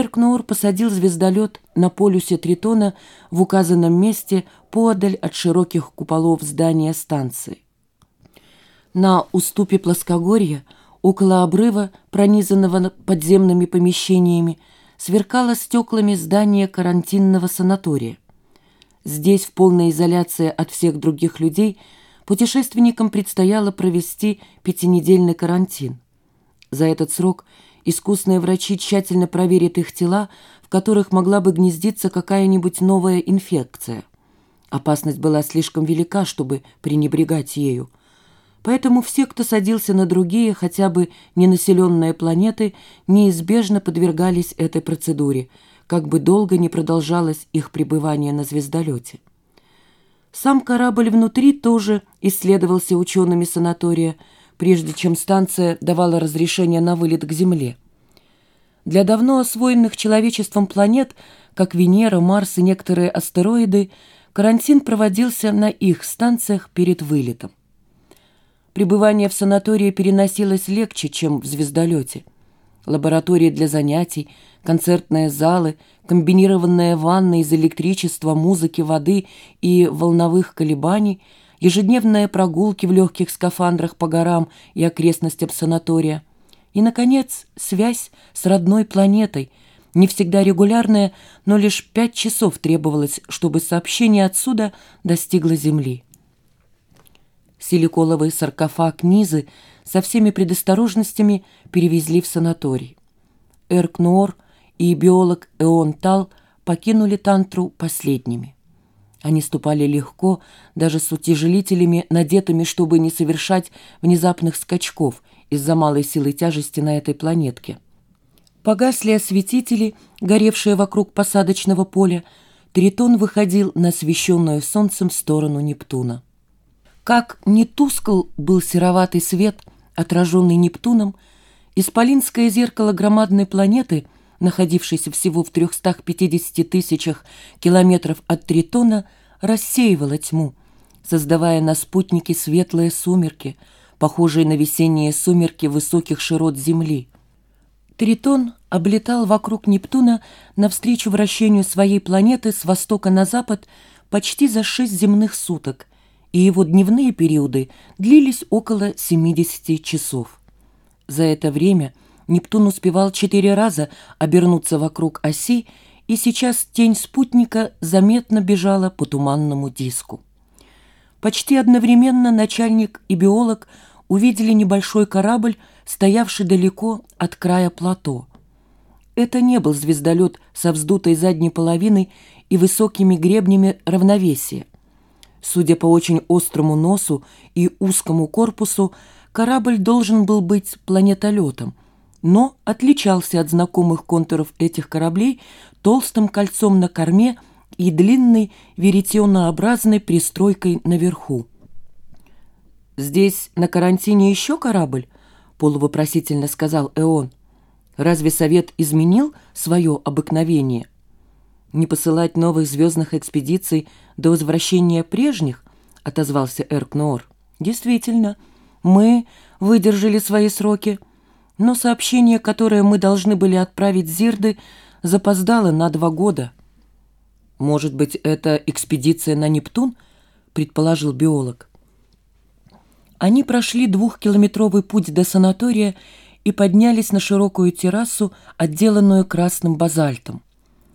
Эркноор посадил звездолет на полюсе Тритона в указанном месте подаль от широких куполов здания станции. На уступе плоскогорья, около обрыва, пронизанного подземными помещениями, сверкало стеклами здание карантинного санатория. Здесь, в полной изоляции от всех других людей, путешественникам предстояло провести пятинедельный карантин. За этот срок искусные врачи тщательно проверят их тела, в которых могла бы гнездиться какая-нибудь новая инфекция. Опасность была слишком велика, чтобы пренебрегать ею. Поэтому все, кто садился на другие, хотя бы ненаселенные планеты, неизбежно подвергались этой процедуре, как бы долго не продолжалось их пребывание на звездолете. Сам корабль внутри тоже исследовался учеными санатория, прежде чем станция давала разрешение на вылет к Земле. Для давно освоенных человечеством планет, как Венера, Марс и некоторые астероиды, карантин проводился на их станциях перед вылетом. Пребывание в санатории переносилось легче, чем в звездолете. Лаборатории для занятий, концертные залы, комбинированная ванна из электричества, музыки, воды и волновых колебаний, ежедневные прогулки в легких скафандрах по горам и окрестностям санатория. И, наконец, связь с родной планетой, не всегда регулярная, но лишь пять часов требовалось, чтобы сообщение отсюда достигло Земли. Силиколовый саркофаг Низы со всеми предосторожностями перевезли в санаторий. Эркноор и биолог Эон Тал покинули тантру последними. Они ступали легко, даже с утяжелителями, надетыми, чтобы не совершать внезапных скачков из-за малой силы тяжести на этой планетке. Погасли осветители, горевшие вокруг посадочного поля, Тритон выходил на освещенную солнцем сторону Нептуна. Как не тускл был сероватый свет, отраженный Нептуном, исполинское зеркало громадной планеты, находившейся всего в 350 тысячах километров от Тритона, рассеивало тьму, создавая на спутнике светлые сумерки, похожие на весенние сумерки высоких широт Земли. Тритон облетал вокруг Нептуна навстречу вращению своей планеты с востока на запад почти за шесть земных суток, и его дневные периоды длились около 70 часов. За это время Нептун успевал четыре раза обернуться вокруг оси, и сейчас тень спутника заметно бежала по туманному диску. Почти одновременно начальник и биолог увидели небольшой корабль, стоявший далеко от края плато. Это не был звездолет со вздутой задней половиной и высокими гребнями равновесия. Судя по очень острому носу и узкому корпусу, корабль должен был быть планетолетом, но отличался от знакомых контуров этих кораблей толстым кольцом на корме и длинной веретенообразной пристройкой наверху. «Здесь на карантине еще корабль?» — полувопросительно сказал Эон. «Разве Совет изменил свое обыкновение?» не посылать новых звездных экспедиций до возвращения прежних, отозвался Эркноор. Действительно, мы выдержали свои сроки, но сообщение, которое мы должны были отправить Зирды, запоздало на два года. Может быть, это экспедиция на Нептун, предположил биолог. Они прошли двухкилометровый путь до санатория и поднялись на широкую террасу, отделанную красным базальтом.